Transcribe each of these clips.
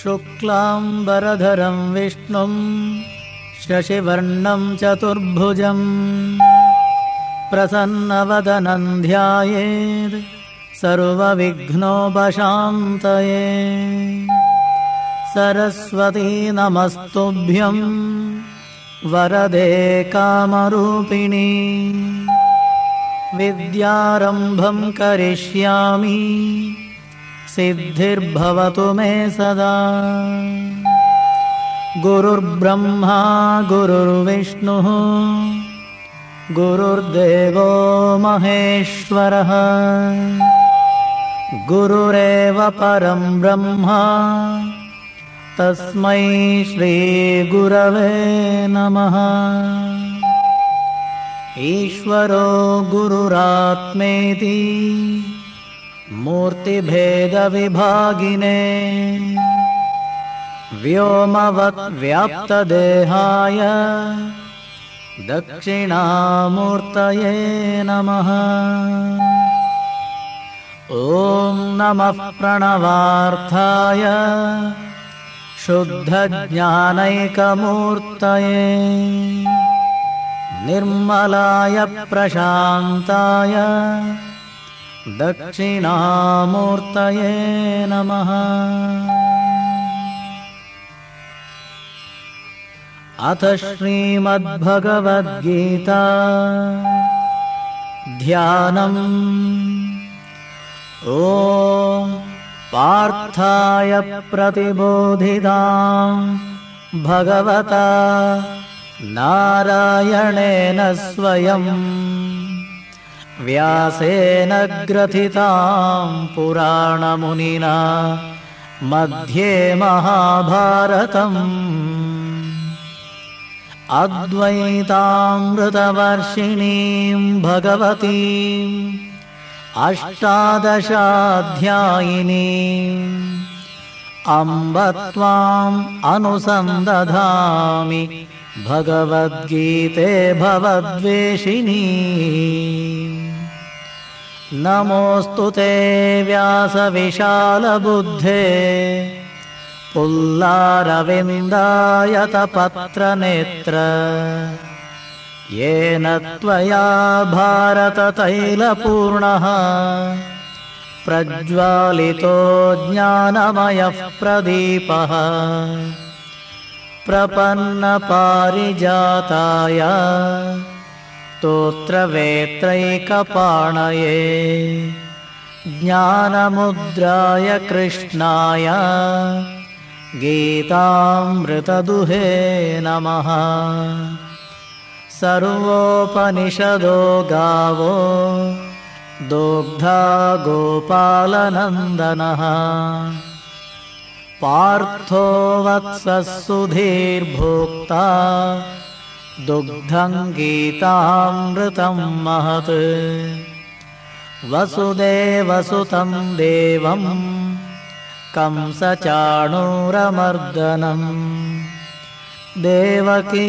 शुक्लाम्बरधरं विष्णुं शशिवर्णं चतुर्भुजम् प्रसन्नवदनं ध्यायेद् सर्वविघ्नोपशान्तये सरस्वती नमस्तुभ्यं वरदे कामरूपिणी विद्यारम्भं करिष्यामि सिद्धिर्भवतु मे सदा। गुरुर्ब्रह्मा गुरुर्विष्णुः गुरुर्देवो महेश्वरः। गुरुरेव परं ब्रह्मा तस्मै श्रीगुरवे नमः। ईश्वरो गुरुरात्मेति मूर्तिभेदविभागिने व्योमवद्व्याप्तदेहाय दक्षिणामूर्तये नमः। ॐ नमः प्रणवार्थाय शुद्धज्ञानैकमूर्तये निर्मलाय प्रशान्ताय दक्षिणामूर्तये नमः। अथ श्रीमद्भगवद्गीता। ध्यानम्। ॐ पार्थाय प्रतिबोधिताम्। भगवता नारायणेन स्वयम् व्यासेन ग्रथिताम् पुराणमुनिना मध्ये महाभारतम्। अद्वैतामृतवर्षिणीम् भगवतीम् अष्टादशाध्यायिनी अम्ब त्वाम् अनुसन्दधामि भगवद्गीते भवद्वेषिणी नमोऽस्तु ते व्यासविशालबुद्धे। पुल्लारविन्दायतपत्रनेत्र येन त्वया भारततैलपूर्णः। प्रज्वालितो ज्ञानमयः प्रदीपः। प्रपन्नपारिजाताय स्तोत्रवेत्रैकपाणये ज्ञानमुद्राय कृष्णाय गीतामृतदुहे नमः सर्वोपनिषदो गावो दोग्धा गोपालनन्दनः पार्थो वत्सः सुधीर्भोक्ता दुग्धं गीतामृतं महत्। वसुदेवसुतं देवं कंसचाणूरमर्दनम् देवकी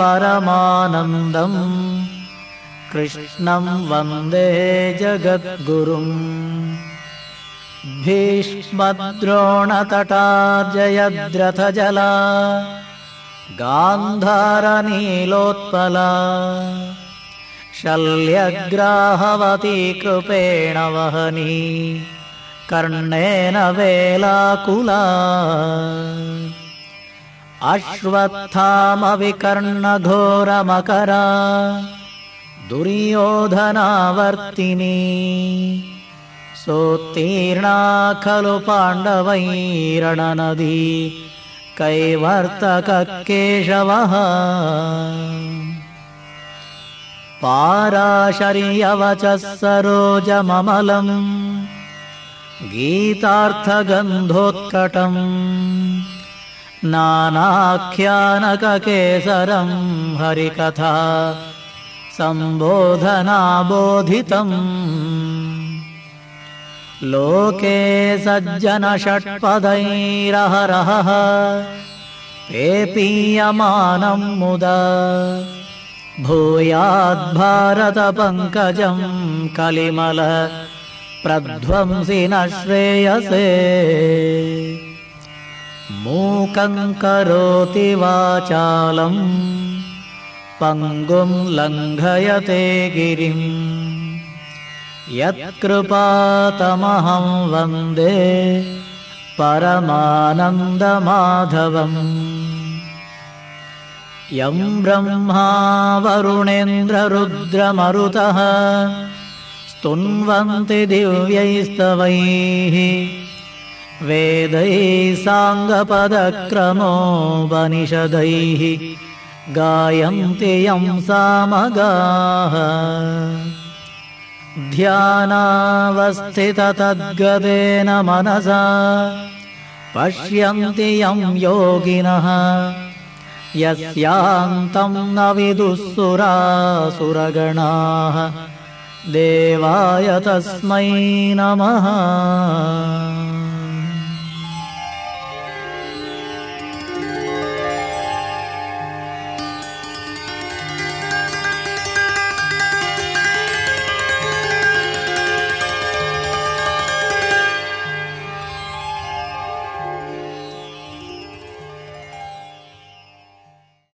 परमानन्दम् कृष्णं वन्दे जगद्गुरुम् भीष्मद्रोणतटार्जयद्रथजला गान्धारनीलोत्पला। शल्यग्राहवती कृपेण वहनी कर्णेन वेलाकुला। अश्वत्थामविकर्णघोरमकरा दुर्योधनावर्तिनी। सोत्तीर्णा खलु पाण्डवैरणनदी कैवर्तककेशवः पाराशर्यवचः सरोजममलम् गीतार्थगन्धोत्कटम् नानाख्यानककेसरं हरिकथा सम्बोधनाबोधितम् लोके सज्जनषट्पदैरहरहः पेपीयमानं मुदा। भूयाद्भारतपङ्कजं कलिमल प्रध्वंसि न श्रेयसे। मूकं करोति वाचालम् पङ्गुं लङ्घयते गिरिम् यत्कृपातमहं वन्दे परमानन्दमाधवम्। यं ब्रह्मा वरुणेन्द्ररुद्रमरुतः स्तुन्वन्ति दिव्यैस्तवैः। वेदैः साङ्गपदक्रमोपनिषदैः गायन्ति यं सामगाः ध्यानावस्थिततद्गतेन मनसा। पश्यन्ति यं योगिनः। यस्यान्तं न विदुःसुरासुरगणाः। देवाय तस्मै नमः